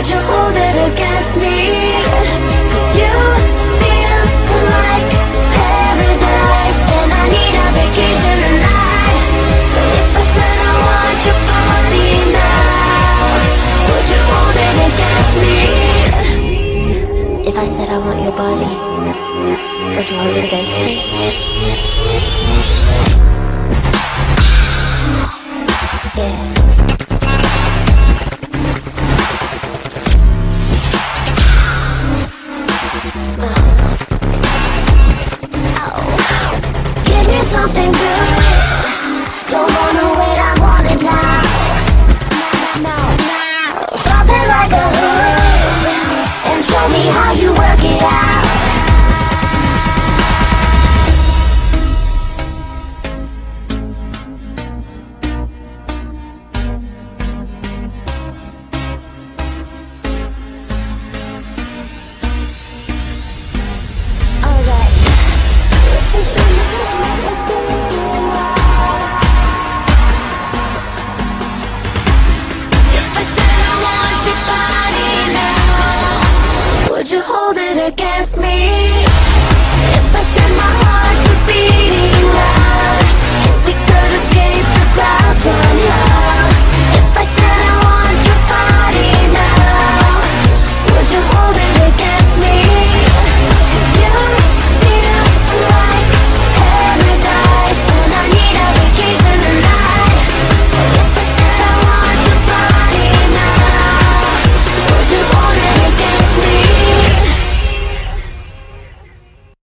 Would you hold it against me? You feel like paradise And I need a vacation tonight So if I said I want your body now Would you hold it against me? If I said I want your body Would you hold it against me? Yeah